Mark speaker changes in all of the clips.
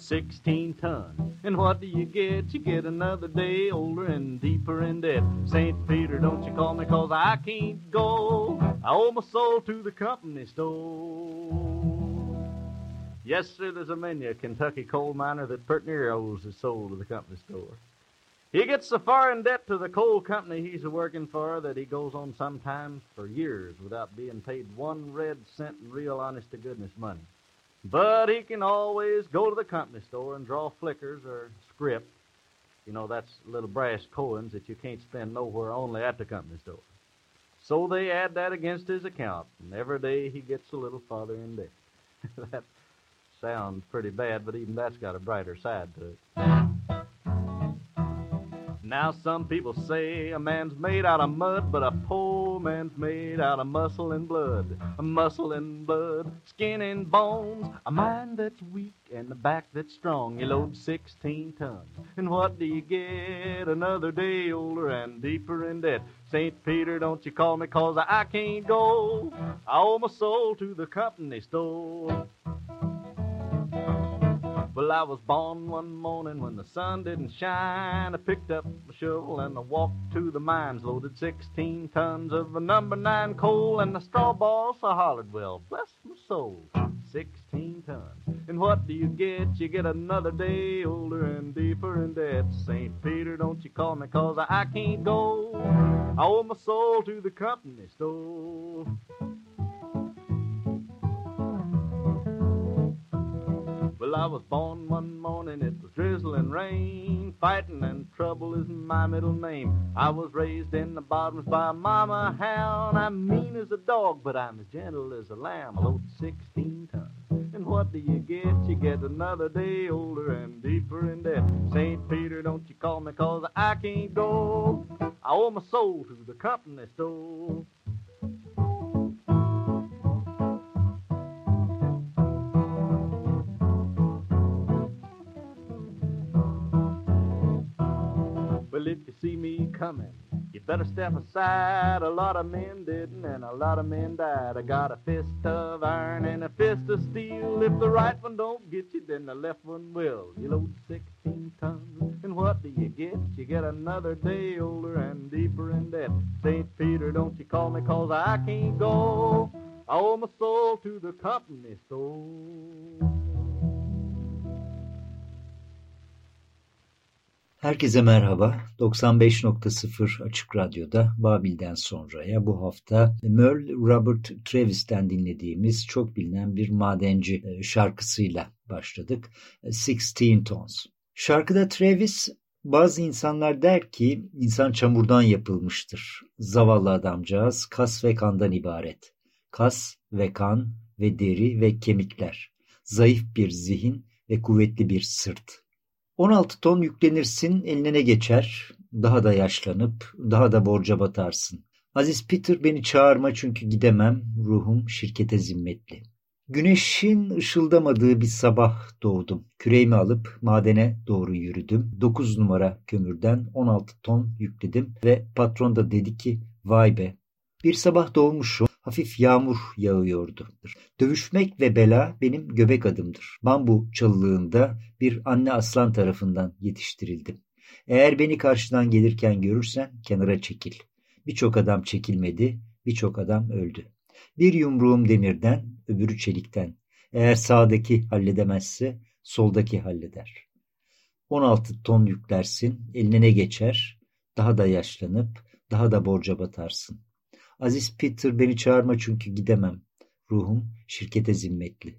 Speaker 1: 16 tons, and what do you get? You get another day older and deeper in debt. St. Peter, don't you call me, cause I can't go. I owe my soul to the company store. Yes, sir, there's a man, a Kentucky coal miner that pert near owes his soul to the company store. He gets so far in debt to the coal company he's a working for that he goes on sometimes for years without being paid one red cent in real honest to goodness money. But he can always go to the company store and draw flickers or scrip. You know, that's little brass coins that you can't spend nowhere only at the company store. So they add that against his account, and every day he gets a little farther in debt. that sounds pretty bad, but even that's got a brighter side to it. Now some people say a man's made out of mud, but a poor man's made out of muscle and blood. A muscle and blood, skin and bones, a mind that's weak and a back that's strong. You load 16 tons, and what do you get? Another day older and deeper in debt. St. Peter, don't you call me, cause I can't go. I owe my soul to the company store. Well, I was born one morning when the sun didn't shine. I picked up my shovel and I walked to the mines, loaded 16 tons of the number nine coal, and the straw boss I hollered, well, bless my soul, 16 tons. And what do you get? You get another day older and deeper in debt. St. Peter, don't you call me, cause I can't go. I owe my soul to the company store. Well, I was born one morning, it was drizzling rain. Fighting and trouble is my middle name. I was raised in the bottoms by mama hound. I'm mean as a dog, but I'm as gentle as a lamb. I load 16 tons. And what do you get? You get another day older and deeper in debt. St. Peter, don't you call me, cause I can't go. I owe my soul to the company store. Well, if you see me coming, you better step aside. A lot of men didn't, and a lot of men died. I got a fist of iron and a fist of steel. If the right one don't get you, then the left one will. You load 16 tons, and what do you get? You get another day older and deeper in debt. St. Peter, don't you call me, cause I can't go. I owe my soul to the company store.
Speaker 2: Herkese merhaba. 95.0 Açık Radyo'da Babil'den sonraya bu hafta Merle Robert Travis'ten dinlediğimiz çok bilinen bir madenci e, şarkısıyla başladık. 16 Tons. Şarkıda Travis bazı insanlar der ki insan çamurdan yapılmıştır. Zavallı adamcağız kas ve kandan ibaret. Kas ve kan ve deri ve kemikler. Zayıf bir zihin ve kuvvetli bir sırt. 16 ton yüklenirsin, eline ne geçer? Daha da yaşlanıp, daha da borca batarsın. Aziz Peter beni çağırma çünkü gidemem, ruhum şirkete zimmetli. Güneşin ışıldamadığı bir sabah doğdum. Küreğimi alıp madene doğru yürüdüm. 9 numara kömürden 16 ton yükledim ve patron da dedi ki vay be bir sabah doğmuşum hafif yağmur yağıyordu. Dövüşmek ve bela benim göbek adımdır. Bambu çalılığında bir anne aslan tarafından yetiştirildim. Eğer beni karşıdan gelirken görürsen kenara çekil. Birçok adam çekilmedi, birçok adam öldü. Bir yumruğum demirden, öbürü çelikten. Eğer sağdaki halledemezse soldaki halleder. 16 ton yüklersin, eline ne geçer, daha da yaşlanıp daha da borca batarsın. Aziz Peter beni çağırma çünkü gidemem. Ruhum şirkete zimmetli.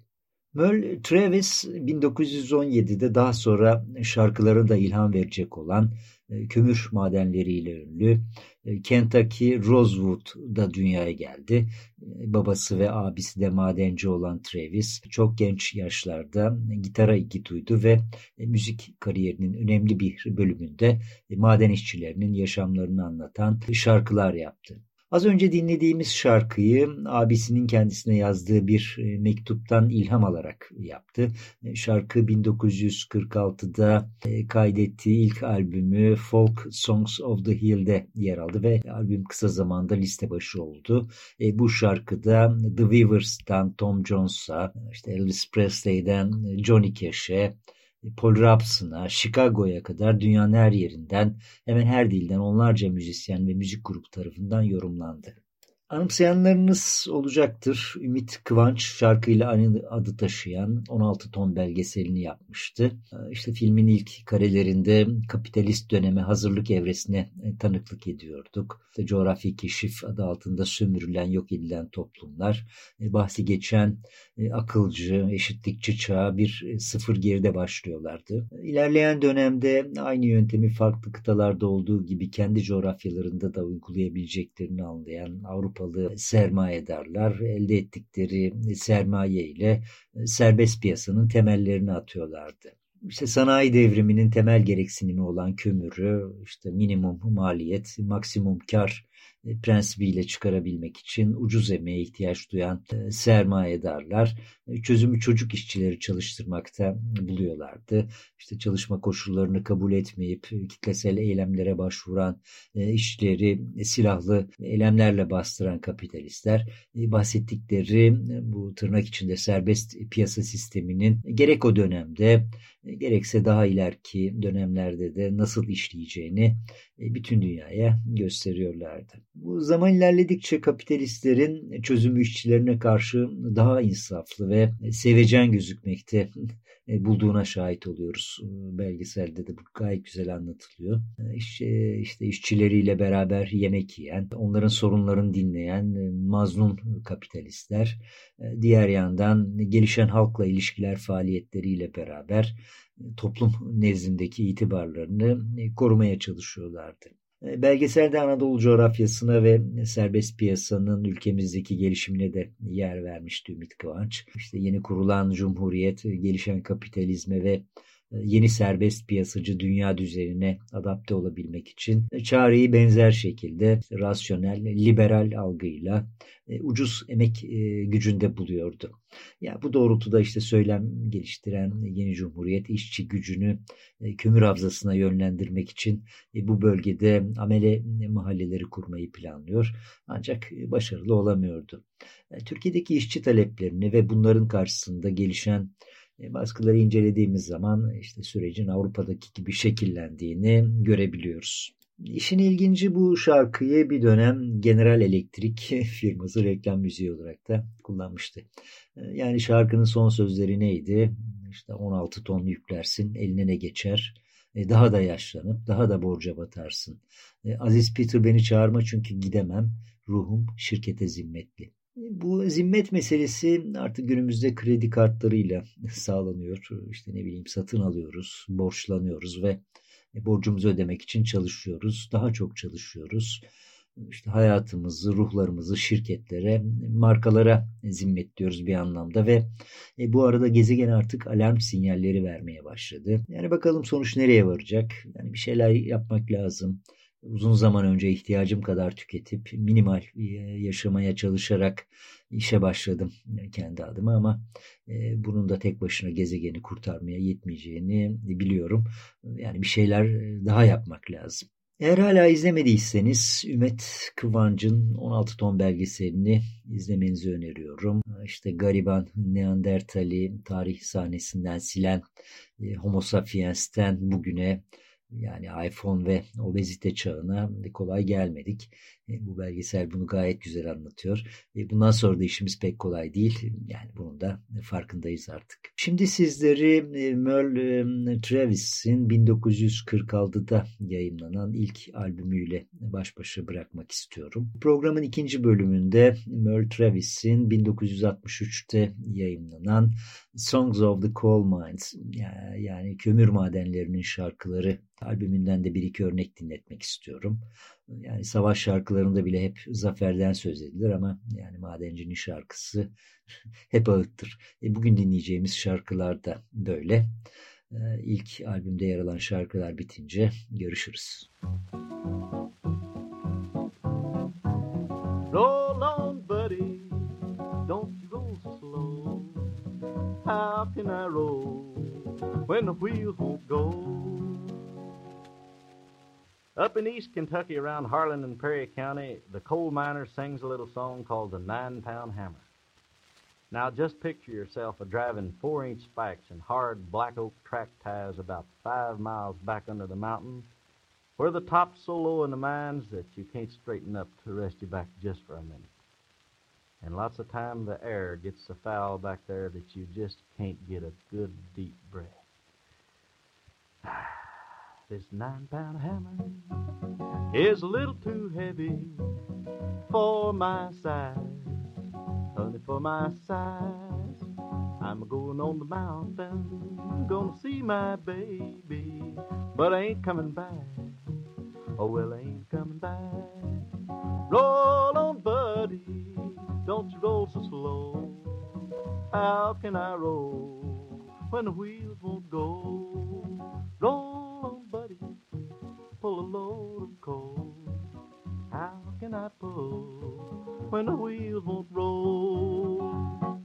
Speaker 2: Merle Travis 1917'de daha sonra şarkıları da ilham verecek olan e, kömür madenleriyle ünlü e, Kentucky Rosewood'da dünyaya geldi. E, babası ve abisi de madenci olan Travis çok genç yaşlarda gitara ilgi duydu ve müzik kariyerinin önemli bir bölümünde maden işçilerinin yaşamlarını anlatan şarkılar yaptı. Az önce dinlediğimiz şarkıyı abisinin kendisine yazdığı bir e, mektuptan ilham alarak yaptı. E, şarkı 1946'da e, kaydettiği ilk albümü Folk Songs of the Hill'de yer aldı ve albüm kısa zamanda liste başı oldu. Bu şarkıda The Weavers'tan Tom Jones'a, işte Elvis Presley'den Johnny Cash'e, Paul Robson'a, Chicago'ya kadar dünyanın her yerinden, hemen her dilden onlarca müzisyen ve müzik grubu tarafından yorumlandı. Anımsayanlarınız olacaktır. Ümit Kıvanç şarkıyla aynı adı taşıyan 16 ton belgeselini yapmıştı. İşte filmin ilk karelerinde kapitalist döneme hazırlık evresine e, tanıklık ediyorduk. İşte coğrafi keşif adı altında sömürülen, yok edilen toplumlar. E, bahsi geçen e, akılcı, eşitlikçi çağa bir sıfır geride başlıyorlardı. İlerleyen dönemde aynı yöntemi farklı kıtalarda olduğu gibi kendi coğrafyalarında da uygulayabileceklerini anlayan Avrupa Avrupalı sermayedarlar elde ettikleri sermaye ile e, serbest piyasanın temellerini atıyorlardı. İşte sanayi devriminin temel gereksinimi olan kömürü, işte minimum maliyet, maksimum kar prensibiyle çıkarabilmek için ucuz emeğe ihtiyaç duyan e, sermayedarlar e, çözümü çocuk işçileri çalıştırmakta buluyorlardı. İşte çalışma koşullarını kabul etmeyip kitlesel eylemlere başvuran işçileri silahlı eylemlerle bastıran kapitalistler bahsettikleri bu tırnak içinde serbest piyasa sisteminin gerek o dönemde gerekse daha ileriki dönemlerde de nasıl işleyeceğini bütün dünyaya gösteriyorlardı. Bu zaman ilerledikçe kapitalistlerin çözümü işçilerine karşı daha insaflı ve sevecen gözükmekte e, bulduğuna şahit oluyoruz. E, belgeselde de bu gayet güzel anlatılıyor. E, işte, işte işçileriyle beraber yemek yiyen, onların sorunlarını dinleyen mazlum kapitalistler, diğer yandan gelişen halkla ilişkiler faaliyetleriyle beraber toplum nezdindeki itibarlarını korumaya çalışıyorlardı. E, belgeselde Anadolu coğrafyasına ve serbest piyasanın ülkemizdeki gelişimine de yer vermişti Ümit Kıvanç. İşte yeni kurulan cumhuriyet, gelişen kapitalizme ve e, yeni serbest piyasacı dünya düzenine adapte olabilmek için çareyi benzer şekilde rasyonel, liberal algıyla e, ucuz emek e, gücünde buluyordu. Ya bu doğrultuda işte söylem geliştiren yeni cumhuriyet işçi gücünü kömür havzasına yönlendirmek için bu bölgede amele mahalleleri kurmayı planlıyor. Ancak başarılı olamıyordu. Türkiye'deki işçi taleplerini ve bunların karşısında gelişen e, baskıları incelediğimiz zaman işte sürecin Avrupa'daki gibi şekillendiğini görebiliyoruz. İşin ilginci bu şarkıyı bir dönem General Electric firması reklam müziği olarak da kullanmıştı. E, yani şarkının son sözleri neydi? İşte 16 ton yüklersin, eline ne geçer? E, daha da yaşlanıp daha da borca batarsın. Aziz Peter beni çağırma çünkü gidemem. Ruhum şirkete zimmetli. Bu zimmet meselesi artık günümüzde kredi kartlarıyla sağlanıyor. İşte ne bileyim satın alıyoruz, borçlanıyoruz ve borcumuzu ödemek için çalışıyoruz. Daha çok çalışıyoruz. İşte hayatımızı, ruhlarımızı şirketlere, markalara zimmetliyoruz bir anlamda ve e, bu arada gezegen artık alarm sinyalleri vermeye başladı. Yani bakalım sonuç nereye varacak? Yani bir şeyler yapmak lazım uzun zaman önce ihtiyacım kadar tüketip minimal e, yaşamaya çalışarak işe başladım kendi adıma ama e, bunun da tek başına gezegeni kurtarmaya yetmeyeceğini biliyorum. Yani bir şeyler e, daha yapmak lazım. Eğer hala izlemediyseniz Ümit Kıvanç'ın 16 ton belgeselini izlemenizi öneriyorum. İşte gariban Neandertali tarih sahnesinden silen Homo sapiens'ten bugüne Yani iPhone ve obezite çağına kolay gelmedik. E, bu belgesel bunu gayet güzel anlatıyor. E, bundan sonra da işimiz pek kolay değil. Yani bunun da farkındayız artık. Şimdi sizleri e, Merle Travis'in 1946'da yayınlanan ilk albümüyle baş başa bırakmak istiyorum. Programın ikinci bölümünde Merle Travis'in 1963'te yayınlanan Songs of the Coal Mines yani kömür madenlerinin şarkıları albümünden de bir iki örnek dinletmek istiyorum. Yani savaş şarkılarında bile hep zaferden söz edilir ama yani madencinin şarkısı hep ağıttır. E bugün dinleyeceğimiz şarkılar da böyle. E, ilk albümde yer alan şarkılar bitince görüşürüz.
Speaker 1: Roll on buddy, don't you go slow. How can I roll when the wheels won't go? Up in East Kentucky, around Harlan and Perry County, the coal miner sings a little song called the Nine Pound Hammer. Now, just picture yourself a driving four inch spikes and hard black oak track ties about five miles back under the mountains, where the top's so low in the mines that you can't straighten up to rest your back just for a minute. And lots of time the air gets so foul back there that you just can't get a good deep breath. Ah. This nine pound hammer is a little too heavy for my size. Honey, for my size. I'm going on the mountain, gonna see my baby, but I ain't coming back. Oh, well, I ain't coming back. Roll on, buddy, don't you roll so slow. How can I roll when the wheels won't go? How can I pull when the wheels won't roll?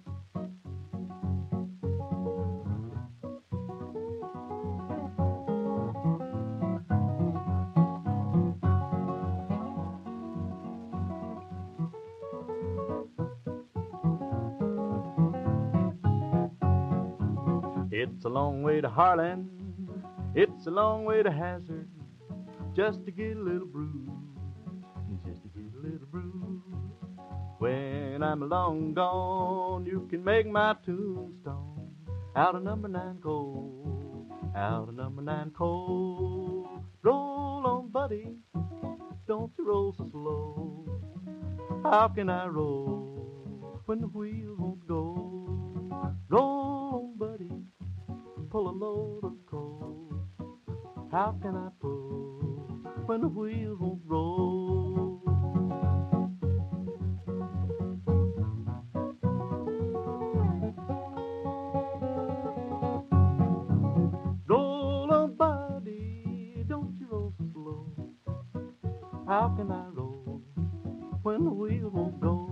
Speaker 1: It's a long way to Harlan. It's a long way to Hazard. Just to get a little bruise, I'm long gone, you can make my tombstone out of number nine coal, out of number nine coal. Roll on, buddy, don't you roll so slow. How can I roll when the wheels won't go? Roll on, buddy, pull a load of coal. How can I pull when the wheels won't roll? How can I roll when the wheels won't go?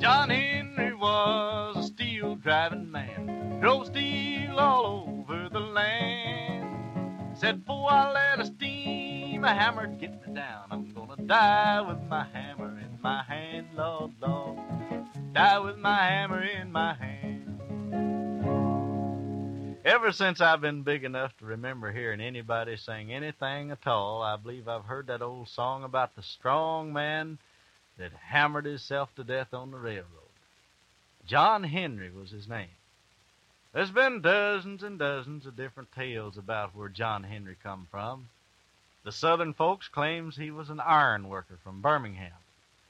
Speaker 1: John Henry was a steel driving man drove steel all over the land. Said, before I let a steam a hammer get me down, I'm gonna die with my hammer in my hand, Lord, Lord. Die with my hammer in my hand. Ever since I've been big enough to remember hearing anybody sing anything at all, I believe I've heard that old song about the strong man that hammered himself to death on the railroad. John Henry was his name. There's been dozens and dozens of different tales about where John Henry come from. The southern folks claims he was an iron worker from Birmingham.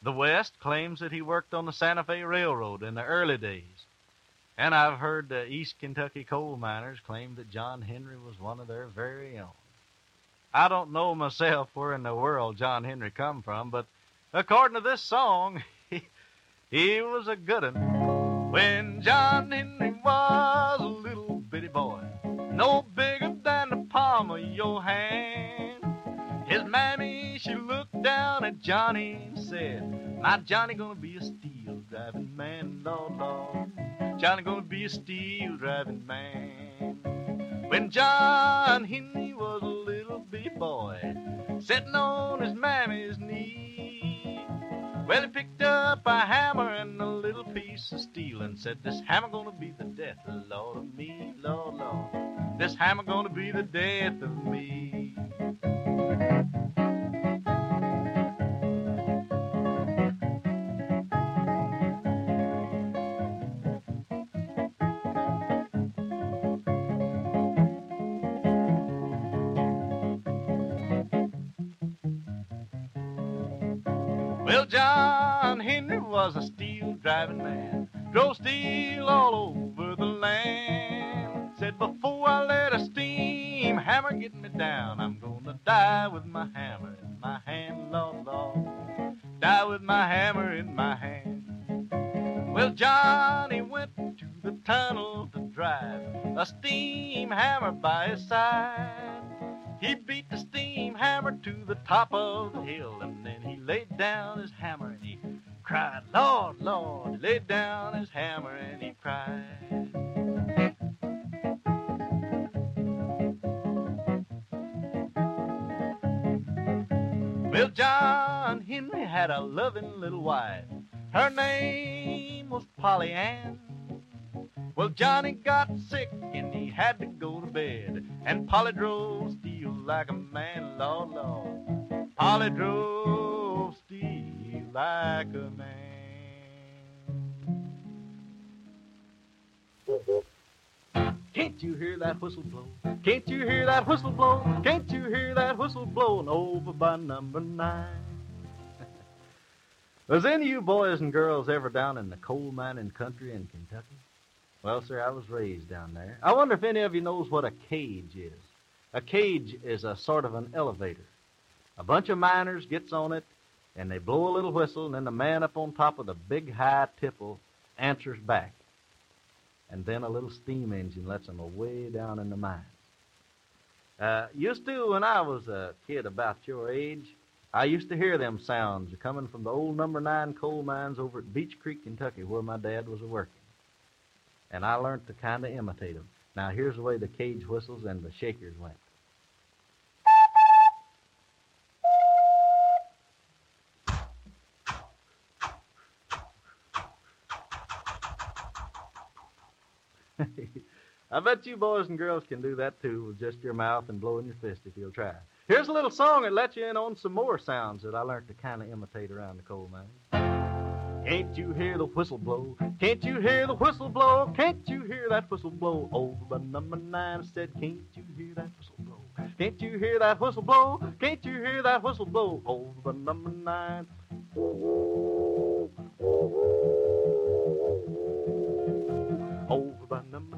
Speaker 1: The west claims that he worked on the Santa Fe Railroad in the early days. And I've heard the East Kentucky coal miners claim that John Henry was one of their very own. I don't know myself where in the world John Henry come from, but according to this song, he, he was a good one. When John Henry was a little bitty boy, no bigger than the palm of your hand. His mammy, she looked down at Johnny and said, My Johnny gonna be a steel driving man, Lord, Lord. Johnny gonna be a steel driving man. When John Henry was a little bitty boy, sitting on his mammy's knee, well, he picked up a hammer and a little piece of steel and said, This hammer gonna be the death, Lord of me, Lord, Lord. This hammer gonna be the death of me. Was a steel driving man, drove steel all over the land. Said, Before I let a steam hammer get me down, I'm gonna die with my hammer in my hand, Lord, Lord. Die with my hammer in my hand. Well, Johnny went to the tunnel to drive a steam hammer by his side. He beat the steam hammer to the top of the hill, and then he laid down his Lord, Lord. He laid down his hammer and he cried. Well, John Henry had a loving little wife. Her name was Polly Ann. Well, Johnny got sick and he had to go to bed. And Polly drove steel like a man, Lord, Lord. Polly drove steel like a man. Can't you hear that whistle blow? Can't you hear that whistle blow? Can't you hear that whistle blowing over by number nine? Was any of you boys and girls ever down in the coal mining country in Kentucky? Well, sir, I was raised down there. I wonder if any of you knows what a cage is. A cage is a sort of an elevator. A bunch of miners gets on it, and they blow a little whistle, and then the man up on top of the big high tipple answers back. And then a little steam engine lets them away down in the mines. Uh, used to, when I was a kid about your age, I used to hear them sounds coming from the old number nine coal mines over at Beech Creek, Kentucky, where my dad was working and I learned to kind of imitate them. Now, here's the way the cage whistles and the shakers went. I bet you boys and girls can do that too with just your mouth and blowing your fist if you'll try. Here's a little song that lets you in on some more sounds that I learned to kind of imitate around the coal mine. Can't you hear the whistle blow? Can't you hear the whistle blow? Can't you hear that whistle blow? Over by number nine said, Can't you hear that whistle blow? Can't you hear that whistle blow? Can't you hear that whistle blow? Over by number nine. Over by number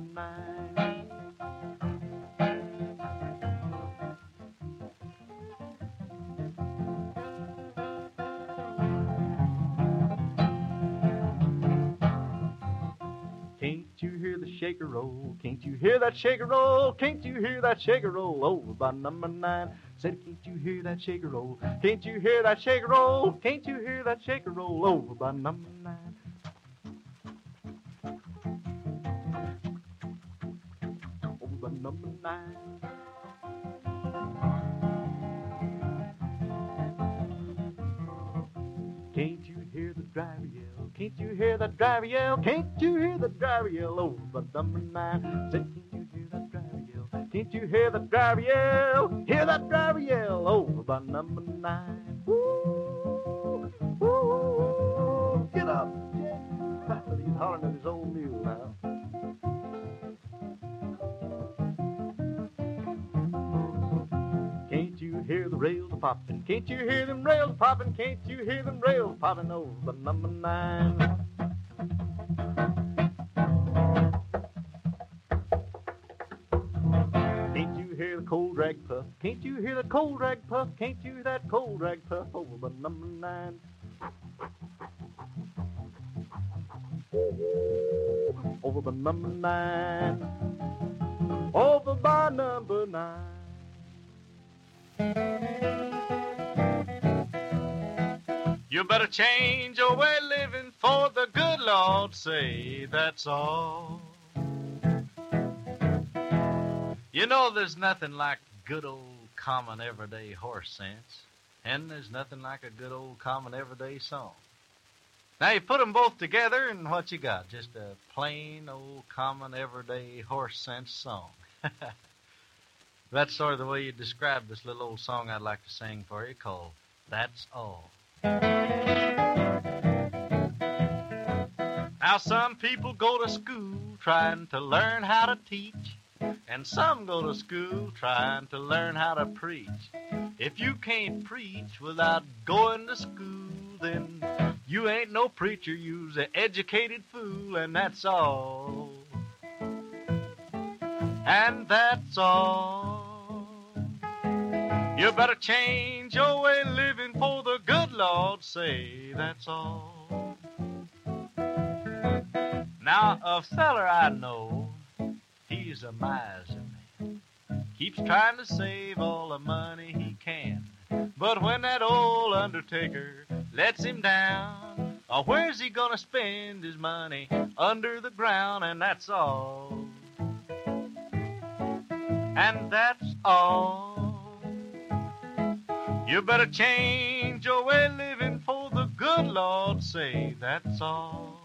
Speaker 1: shaker roll? Can't you hear that shaker roll? Can't you hear that shaker roll? Over by number nine. Said, can't you hear that shaker roll? Can't you hear that shaker roll? Can't you hear that shaker roll? Over by number nine. Over by number nine. Can't you hear the driver? Can't you hear that driver yell? Can't you hear the driver yell oh, over by number nine? Can't you hear that driver yell? Can't you hear the driver yell? Hear that driver yell oh, over by number nine. Woo, woo, get up, Jack. He's hollering at his old mule now. Hear the rails popping? Can't you hear them rails popping? Can't you hear them rails popping over by number nine? Can't you hear the coal drag puff? Can't you hear the coal drag puff? Can't you hear that coal drag puff over by number nine? Over by number nine. Over by number nine. You better change your way of living for the good Lord say that's all. You know there's nothing like good old common everyday horse sense, and there's nothing like a good old common everyday song. Now you put 'em both together, and what you got? Just a plain old common everyday horse sense song. That's sort of the way you describe this little old song I'd like to sing for you called That's All. Now some people go to school trying to learn how to teach, and some go to school trying to learn how to preach. If you can't preach without going to school, then you ain't no preacher, you's an educated fool, and that's all. And that's all. You better change your way of living for the good Lord say, that's all. Now, a feller I know, he's a miser man. Keeps trying to save all the money he can. But when that old undertaker lets him down, oh, where's he gonna spend his money? Under the ground, and that's all. And that's all. You better change your way of living for the good Lord say, that's all.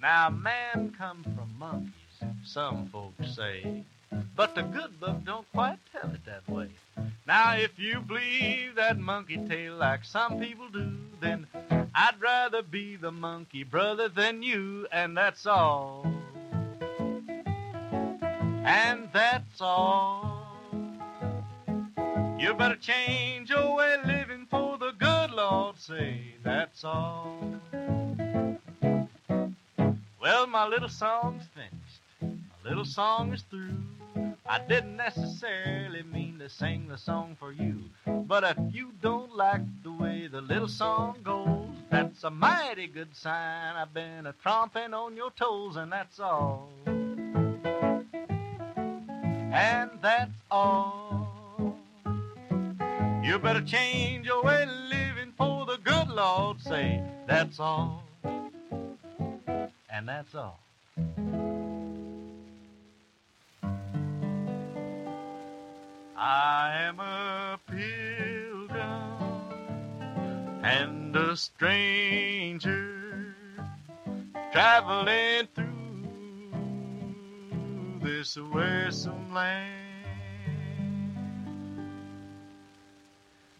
Speaker 1: Now, man come from monkeys, some folks say, but the good book don't quite tell it that way. Now, if you believe that monkey tale like some people do, then I'd rather be the monkey brother than you, and that's all. And that's all. You better change your way of living for the good Lord say, that's all. Well, my little song's finished. My little song is through. I didn't necessarily mean to sing the song for you. But if you don't like the way the little song goes, that's a mighty good sign. I've been a tromping on your toes, and that's all. And that's all. You better change your way of living for the good Lord's sake. that's all. And that's all. I am a pilgrim and a stranger traveling through this wearisome land.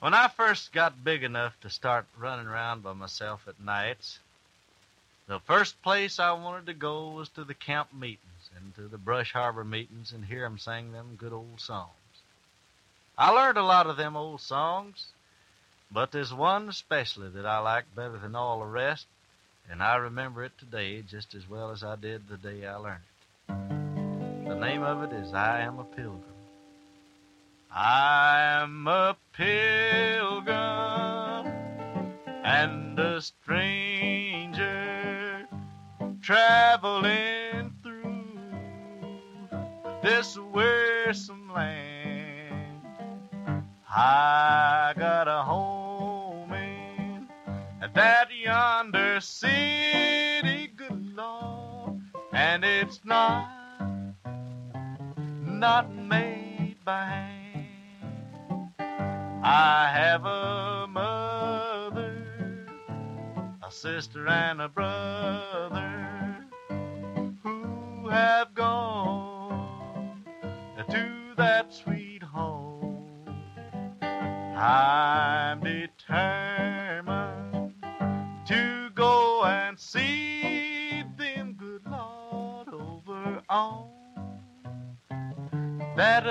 Speaker 1: When I first got big enough to start running around by myself at nights, the first place I wanted to go was to the camp meetings and to the Brush Arbor meetings and hear 'em sing them good old songs. I learned a lot of them old songs, but there's one especially that I like better than all the rest, and I remember it today just as well as I did the day I learned it. The name of it is I Am a Pilgrim. I am a pilgrim and a stranger traveling through this wearisome land. I got a home in that yonder city, good Lord, and it's not not made by hand. I have a mother, a sister, and a brother who have gone to that sweet. I'm determined to go and see them, good Lord, over on that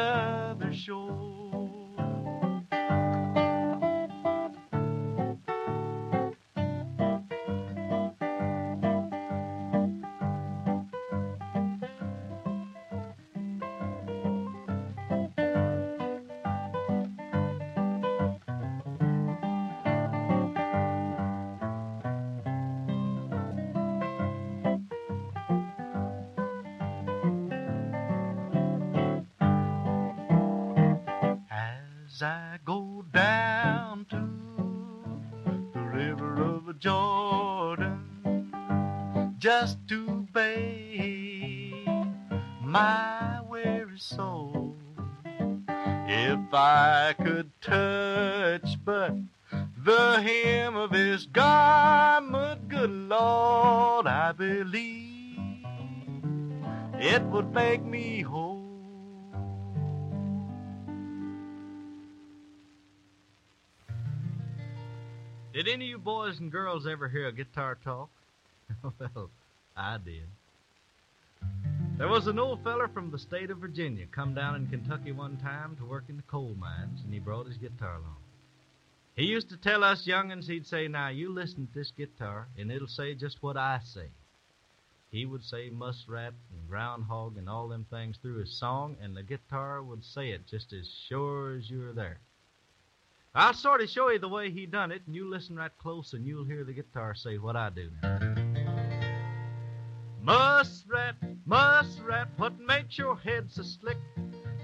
Speaker 1: just to bathe my weary soul. If I could touch but the hem of his garment, good Lord, I believe it would make me whole. Did any of you boys and girls ever hear a guitar talk? well, I did. There was an old feller from the state of Virginia come down in Kentucky one time to work in the coal mines, and he brought his guitar along. He used to tell us young'uns, he'd say, Now you listen to this guitar, and it'll say just what I say. He would say muskrat and groundhog and all them things through his song, and the guitar would say it just as sure as you're there. I'll sort of show you the way he done it, and you listen right close, and you'll hear the guitar say what I do now. Muskrat, muskrat, what makes your head so slick?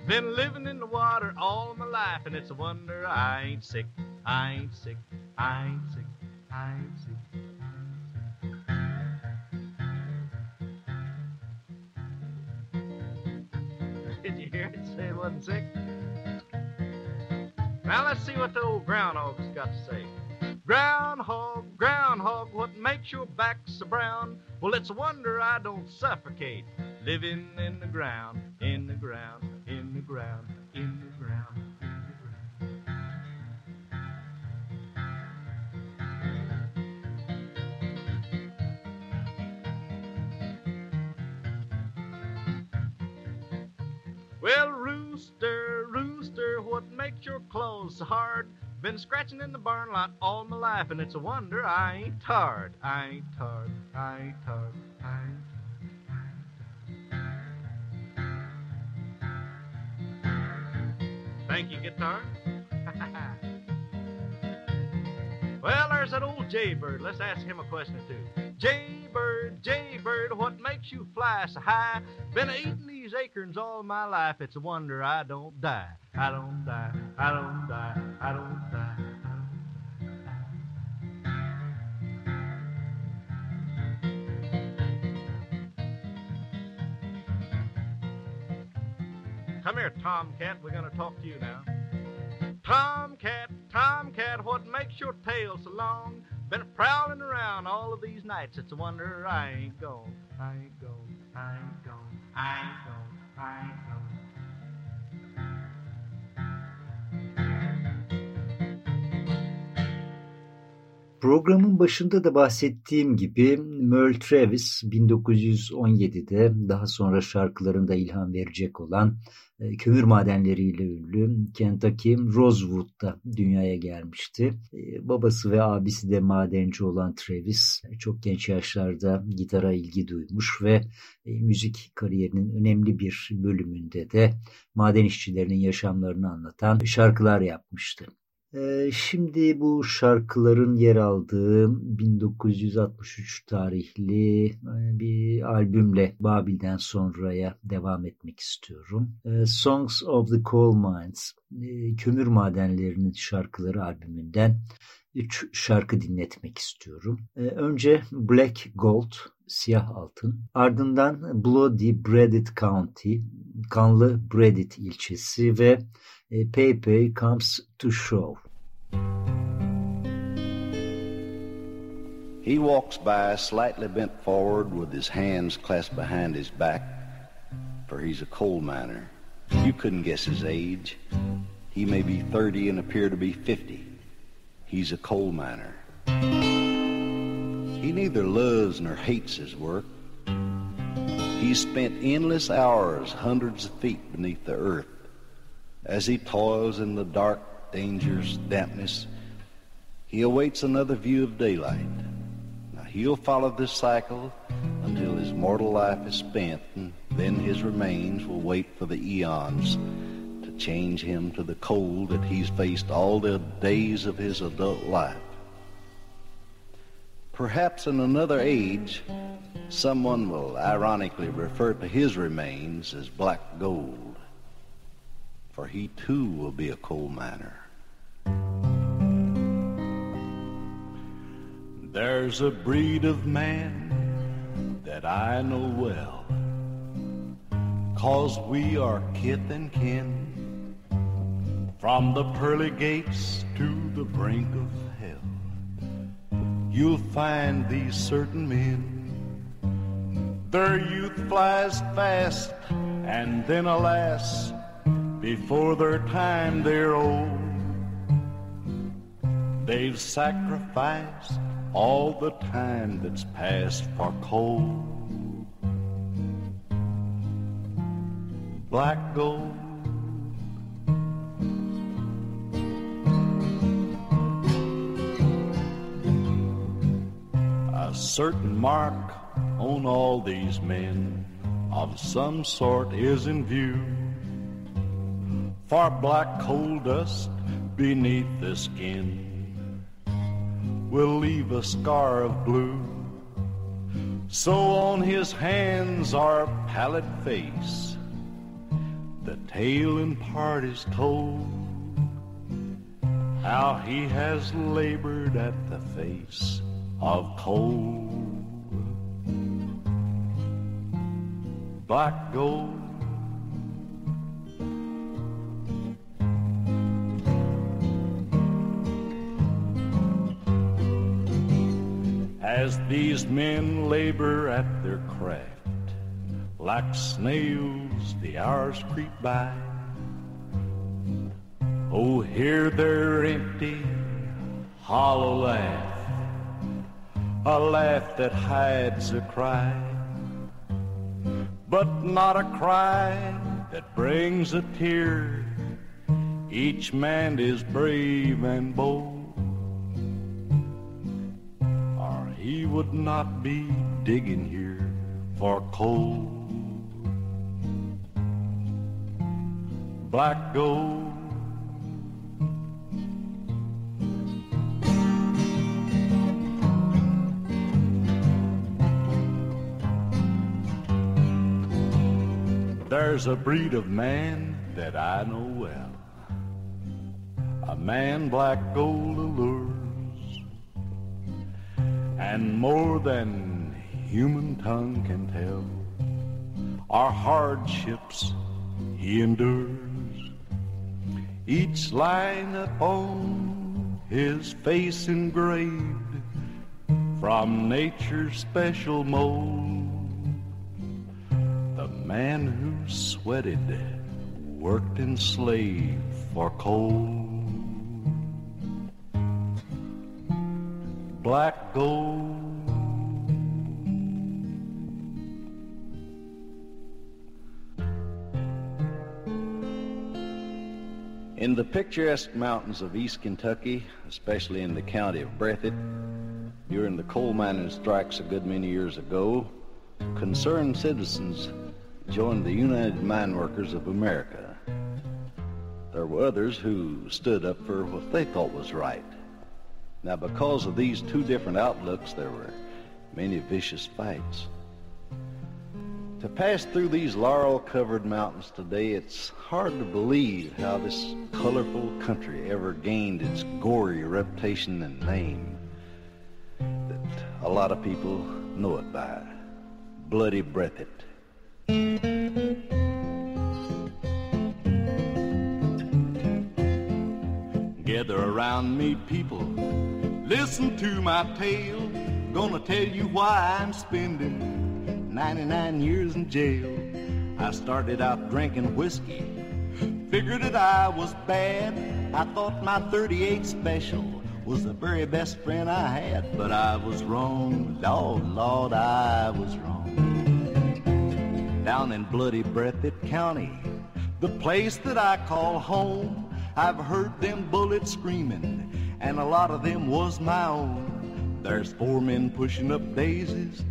Speaker 1: Been living in the water all my life, and it's a wonder I ain't sick. I ain't sick. I ain't sick. I ain't sick. Did you hear it say it wasn't sick? Now let's see what the old groundhog's got to say. Groundhog, groundhog, what makes your back so brown? Well, it's a wonder I don't suffocate. Living in the ground, in the ground, in the ground, in the ground, in the ground. Well, rooster, rooster, what makes your claws so hard? Been scratching in the barn lot all my life, and it's a wonder I ain't tired. I ain't tired. I ain't tired. I ain't tired. Thank you, guitar. well, there's that old jaybird. Let's ask him a question or two. Jaybird, jaybird, what makes you fly so high? Been eating these acorns all my life. It's a wonder I don't die. I don't die. I don't die. I don't die. Come here, Tomcat. We're going to talk to you now. Tomcat, Tomcat, what makes your tail so long? Been prowling around all of these nights. It's a wonder I ain't gone. I ain't gone. I ain't gone. I ain't gone. I ain't gone.
Speaker 2: Programın başında da bahsettiğim gibi Merle Travis 1917'de daha sonra şarkılarında ilham verecek olan e, kömür madenleriyle ünlü Kentucky Rosewood'da dünyaya gelmişti. E, babası ve abisi de madenci olan Travis çok genç yaşlarda gitara ilgi duymuş ve e, müzik kariyerinin önemli bir bölümünde de maden işçilerinin yaşamlarını anlatan şarkılar yapmıştı. Şimdi bu şarkıların yer aldığı 1963 tarihli bir albümle Babil'den sonraya devam etmek istiyorum. Songs of the Coal Mines, Kömür Madenlerinin Şarkıları albümünden 3 şarkı dinletmek istiyorum. Önce Black Gold, Siyah Altın, ardından Bloody Breaded County, Kanlı Breaded ilçesi ve Pepe Comes to Show.
Speaker 3: He walks by slightly bent forward with his hands clasped behind his back, for he's a coal miner. You couldn't guess his age. He may be 30 and appear to be 50. He's a coal miner. He neither loves nor hates his work. He's spent endless hours hundreds of feet beneath the earth. As he toils in the dark, dangerous dampness, he awaits another view of daylight. Now he'll follow this cycle until his mortal life is spent, and then his remains will wait for the eons to change him to the cold that he's faced all the days of his adult life. Perhaps in another age, someone will ironically refer to his remains as black gold, for he too will be a coal miner. There's a breed of man that I know well. Cause we are kith and kin from the pearly gates to the brink of hell. You'll find these certain men. Their youth flies fast, and then alas, before their time they're old. They've sacrificed all the time that's passed for cold. Black gold. A certain mark on all these men of some sort is in view. For black coal dust beneath the skin will leave a scar of blue. So on his hands are pallid face, the tale in part is told how he has labored at the face of coal. Black gold as these men labor at their craft. Like snails, the hours creep by. Oh, hear their empty, hollow laugh, a laugh that hides a cry, but not a cry that brings a tear. Each man is brave and bold. Would not be digging here for coal. Black gold. There's a breed of man that I know well, a man black gold allures and more than human tongue can tell are hardships he endures. Each line upon his face engraved from nature's special mold. The man who sweated, worked and slaved for coal. Black gold. In the picturesque mountains of East Kentucky, especially in the county of Breathitt, during the coal mining strikes a good many years ago, concerned citizens joined the United Mine Workers of America. There were others who stood up for what they thought was right. Now, because of these two different outlooks, there were many vicious fights. To pass through these laurel covered mountains today, it's hard to believe how this colorful country ever gained its gory reputation and name that a lot of people know it by Bloody Breathitt. Gather around me, people Listen to my tale. Gonna tell you why I'm spending 99 years in jail. I started out drinking whiskey. Figured that I was bad. I thought my 38 special was the very best friend I had. But I was wrong. Lord, Lord, I was wrong. Down in bloody Breathitt County, the place that I call home, I've heard them bullets screaming and a lot of them was my own. There's four men pushing up daisies,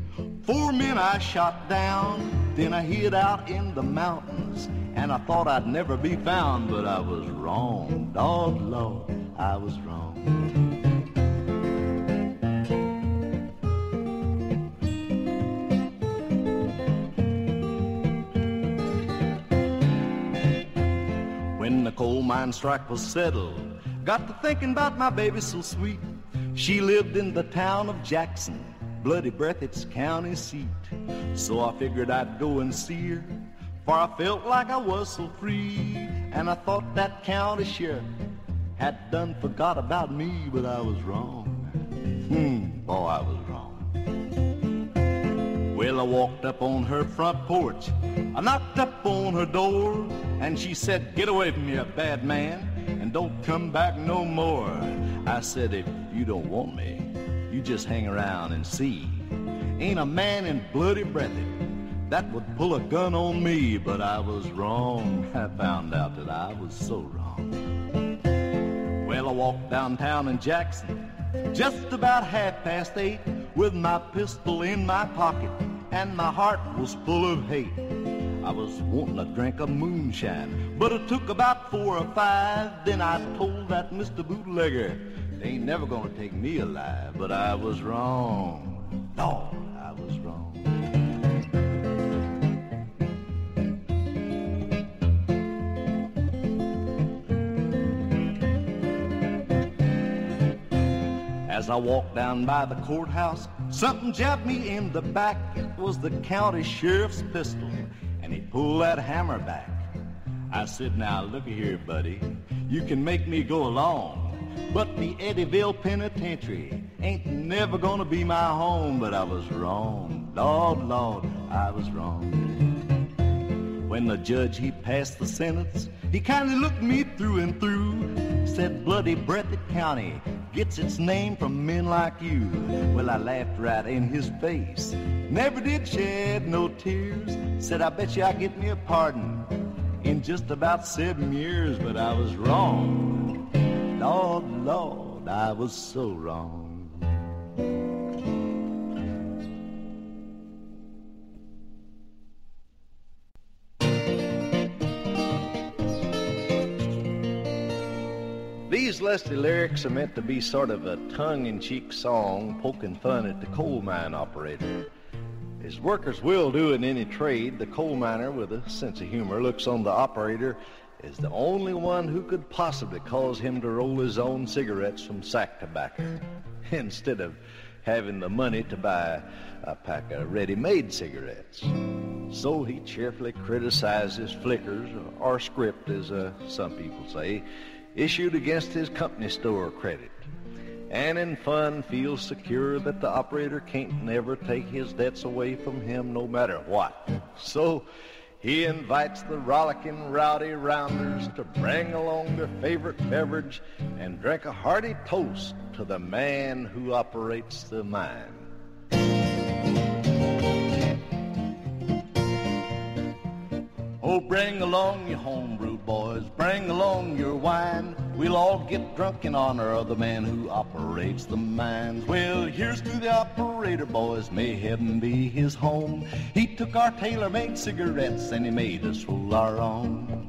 Speaker 3: four men I shot down. Then I hid out in the mountains, and I thought I'd never be found, but I was wrong. Dog Lord, I was wrong. When the coal mine strike was settled, Got to thinking about my baby so sweet. She lived in the town of Jackson, Bloody Breathitt's county seat. So I figured I'd go and see her, for I felt like I was so free. And I thought that county sheriff had done forgot about me, but I was wrong. Hmm, boy, I was wrong. Well, I walked up on her front porch. I knocked up on her door, and she said, Get away from me, bad man, and don't come back no more. I said, If you don't want me, you just hang around and see. Ain't a man in bloody Breathitt that would pull a gun on me, but I was wrong. I found out that I was so wrong. Well, I walked downtown in Jackson just about half past eight with my pistol in my pocket and my heart was full of hate. I was wanting a drink of moonshine, but it took about four or five. Then I told that Mr. Bootlegger, they ain't never gonna take me alive, but I was wrong. No, I was wrong. As I walked down by the courthouse, something jabbed me in the back. It was the county sheriff's pistol, pulled that hammer back. I said, now look here, buddy, you can make me go along, but the Eddyville Penitentiary ain't never gonna be my home. But I was wrong, Lord, Lord, I was wrong. When the judge he passed the sentence, he kindly looked me through and through, said, Bloody Breathitt County gets its name from men like you. Well, I laughed right in his face. Never did shed no tears. Said, I bet you I get me a pardon in just about seven years, but I was wrong. Lord, Lord, I was so wrong. These lusty lyrics are meant to be sort of a tongue-in-cheek song poking fun at the coal mine operator. As workers will do in any trade, the coal miner with a sense of humor looks on the operator as the only one who could possibly cause him to roll his own cigarettes from sack tobacco instead of having the money to buy a pack of ready-made cigarettes. So he cheerfully criticizes flickers, or scrip as uh, some people say, issued against his company store credit. And in fun feels secure that the operator can't never take his debts away from him no matter what. So he invites the rollicking rowdy rounders to bring along their favorite beverage and drink a hearty toast to the man who operates the mine. Oh, bring along your homebrew, boys. Bring along your wine. We'll all get drunk in honor of the man who operates the mines. Well, here's to the operator, boys. May heaven be his home. He took our tailor-made cigarettes and he made us roll our own.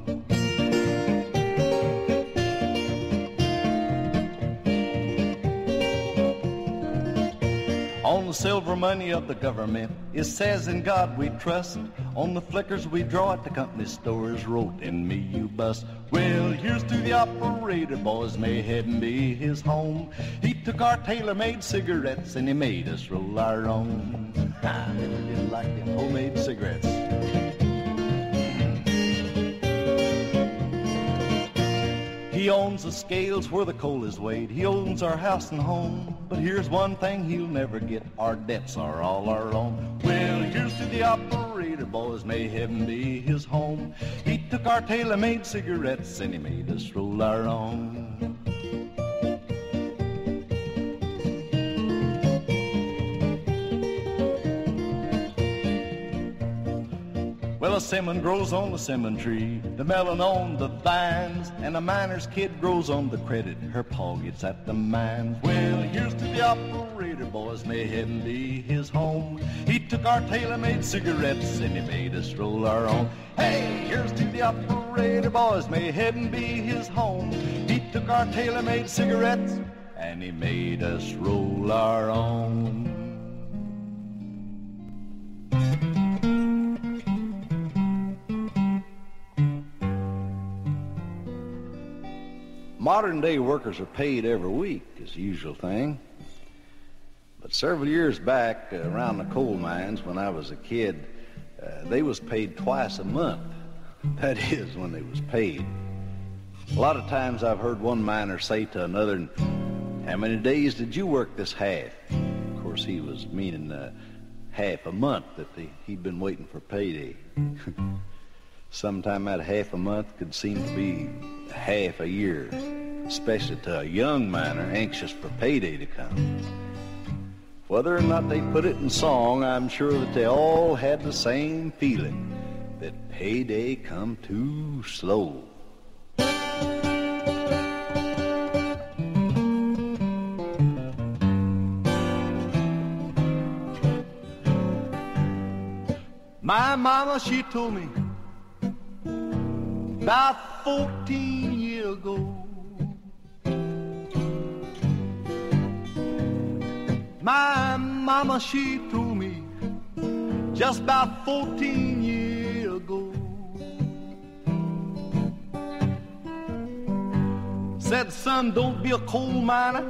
Speaker 3: The silver money of the government, it says in God we trust. On the flickers we draw at the company stores, wrote in me you bust. Well, here's to the operator, boys, may heaven be his home. He took our tailor-made cigarettes and he made us roll our own. I never did like them homemade cigarettes. He owns the scales where the coal is weighed. He owns our house and home. But here's one thing he'll never get. Our debts are all our own. Well, here's to the operator, boys. May heaven be his home. He took our tailor-made cigarettes and he made us roll our own. Well, a cinnamon grows on the cinnamon tree, the melon on the vines, and a miner's kid grows on the credit her paw gets at the mines. Well, here's to the operator, boys, may heaven be his home. He took our tailor-made cigarettes and he made us roll our own. Hey, here's to the operator, boys, may heaven be his home. He took our tailor-made cigarettes and he made us roll our own. Modern day workers are paid every week, is the usual thing. But several years back, uh, around the coal mines, when I was a kid, uh, they was paid twice a month. That is, when they was paid. A lot of times I've heard one miner say to another, how many days did you work this half? Of course, he was meaning uh, half a month that they, he'd been waiting for payday. Sometime that half a month could seem to be half a year, especially to a young miner anxious for payday to come. Whether or not they put it in song, I'm sure that they all had the same feeling that payday come too slow.
Speaker 1: My mama, she told me about 14 years ago. My mama, she told me just about 14 years ago. Said, son, don't be a coal miner,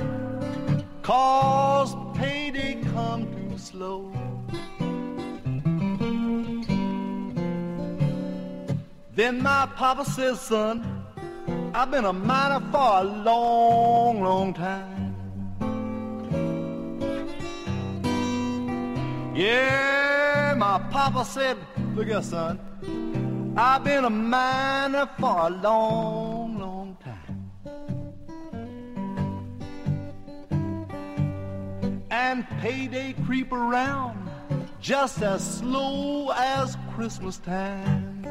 Speaker 1: cause payday come too slow. Then my papa says, son, I've been a miner for a long, long time. Yeah, my papa said, look here, son, I've been a miner for a long, long time. And payday creep around just as slow as Christmas time.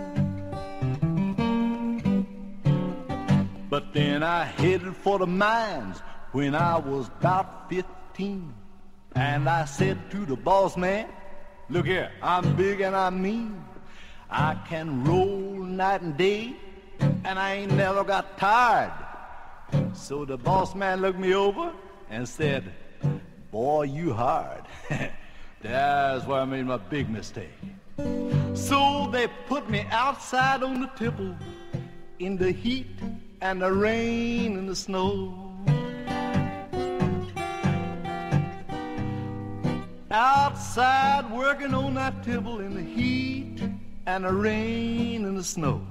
Speaker 1: But then I headed for the mines when I was about 15. And I said to the boss man, look here, I'm big and I'm mean. I can roll night and day, and I ain't never got tired. So the boss man looked me over and said, boy, you hard. That's where I made my big mistake. So they put me outside on the tipple in the heat and the rain and the snow. Outside working on that table in the heat and the rain and the snow.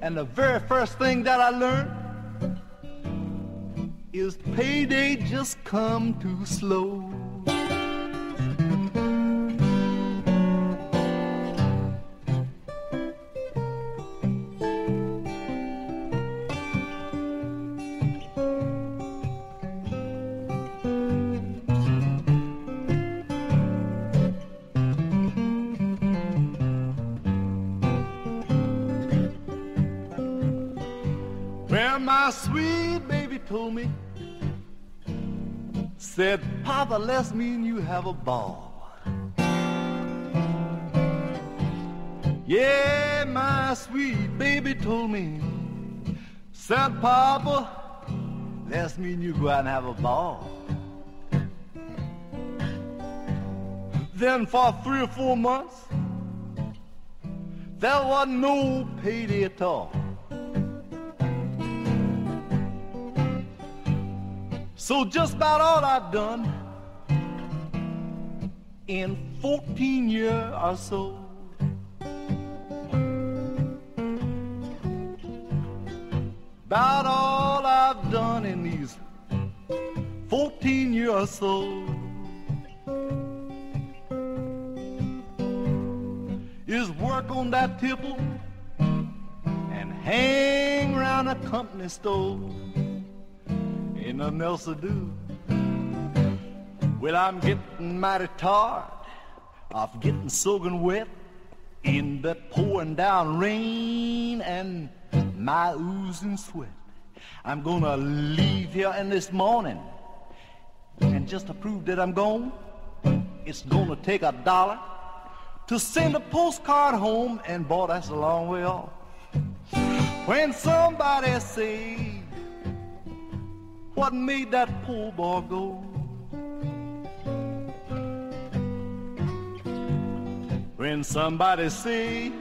Speaker 1: And the very first thing that I learned is payday just come too slow. Papa, let's me and you have a ball. Yeah, my sweet baby told me, said, Papa, let's me and you go out and have a ball. Then for three or four months, there wasn't no payday at all. So just about all I've done in 14 years or so. About all I've done in these 14 years or so is work on that tipple and hang around a company store. Ain't nothing else to do. Well, I'm getting mighty tired of getting soaking wet in the pouring down rain and my oozing sweat. I'm gonna leave here in this morning. And just to prove that I'm gone, it's gonna take a dollar to send a postcard home, and boy, that's a long way off. When somebody say, What made that poor boy go? when somebody see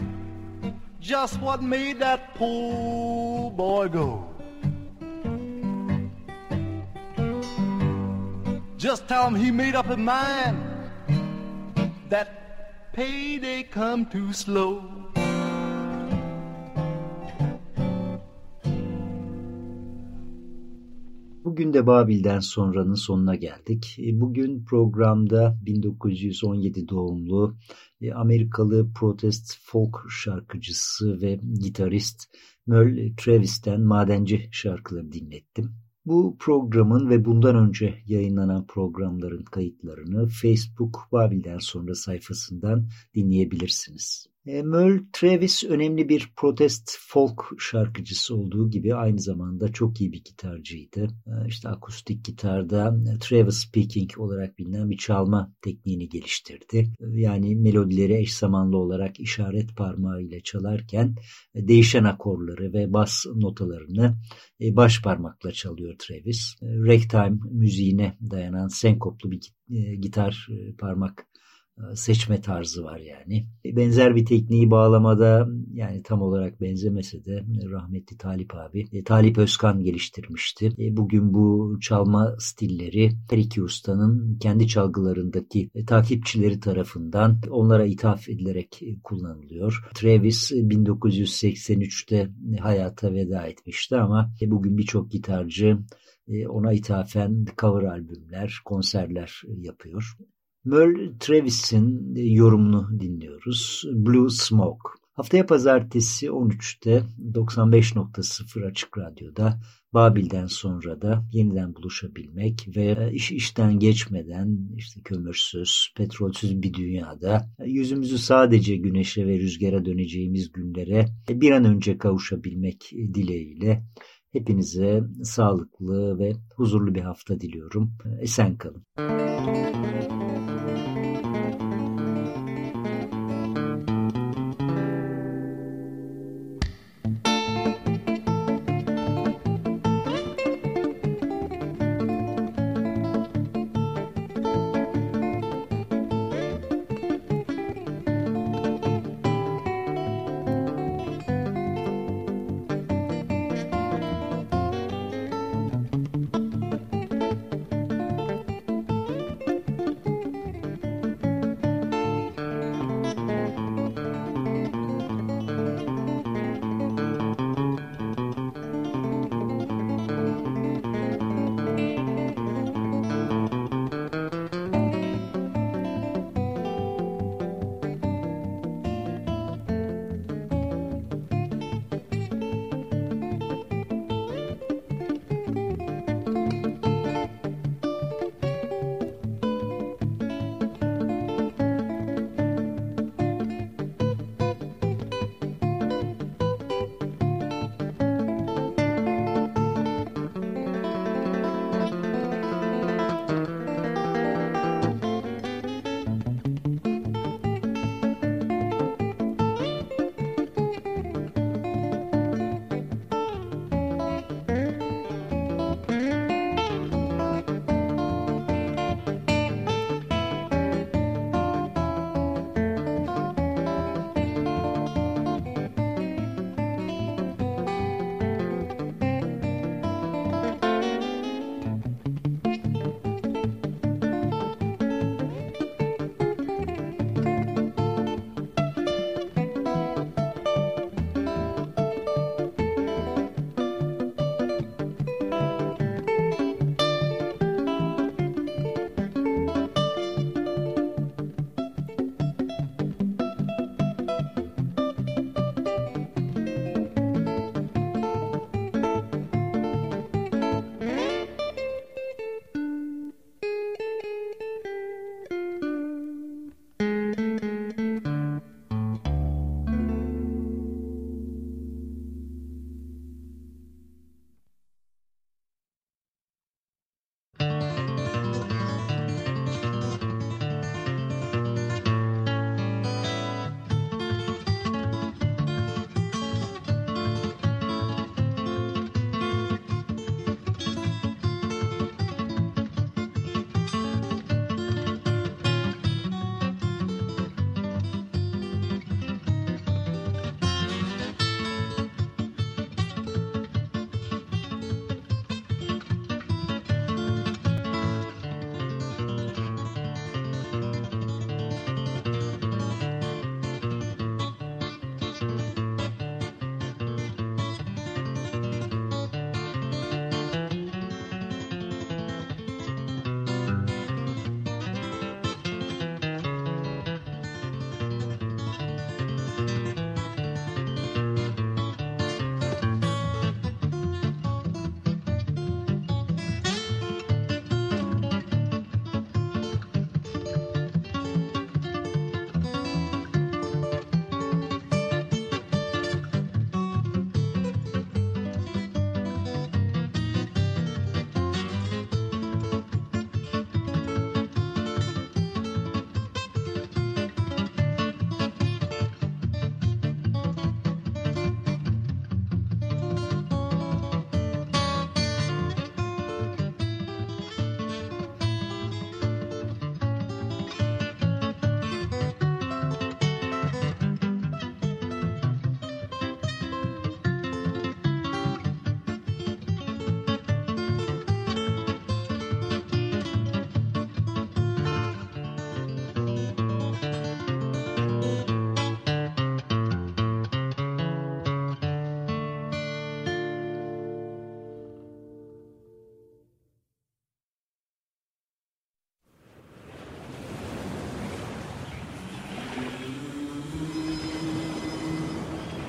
Speaker 1: just what made that poor boy go.
Speaker 4: Just tell him he made up his mind that payday come too slow.
Speaker 2: Bugün de Babil'den sonranın sonuna geldik. E, bugün programda 1917 doğumlu e, Amerikalı protest folk şarkıcısı ve gitarist Merle Travis'ten Madenci şarkıları dinlettim. Bu programın ve bundan önce yayınlanan programların kayıtlarını Facebook Babil'den sonra sayfasından dinleyebilirsiniz. E, Merle Travis önemli bir protest folk şarkıcısı olduğu gibi aynı zamanda çok iyi bir gitarcıydı. E, işte akustik gitarda e, Travis Speaking olarak bilinen bir çalma tekniğini geliştirdi. Yani melodileri eş zamanlı olarak işaret parmağı ile çalarken değişen akorları ve bas notalarını baş parmakla çalıyor Travis. Ragtime müziğine dayanan senkoplu bir gitar parmak seçme tarzı var yani. Benzer bir tekniği bağlamada yani tam olarak benzemese de rahmetli Talip abi, e, Talip Özkan geliştirmişti. E, bugün bu çalma stilleri her iki ustanın kendi çalgılarındaki e, takipçileri tarafından onlara ithaf edilerek kullanılıyor. Travis 1983'te hayata veda etmişti ama bugün birçok gitarcı ona ithafen cover albümler, konserler yapıyor. Merle Travis'in e, yorumunu dinliyoruz. Blue Smoke. Haftaya pazartesi 13'te 95.0 Açık Radyo'da Babil'den sonra da yeniden buluşabilmek ve e, iş işten geçmeden işte kömürsüz, petrolsüz bir dünyada e, yüzümüzü sadece güneşe ve rüzgara döneceğimiz günlere bir an önce kavuşabilmek dileğiyle hepinize sağlıklı ve huzurlu bir hafta diliyorum. Esen kalın.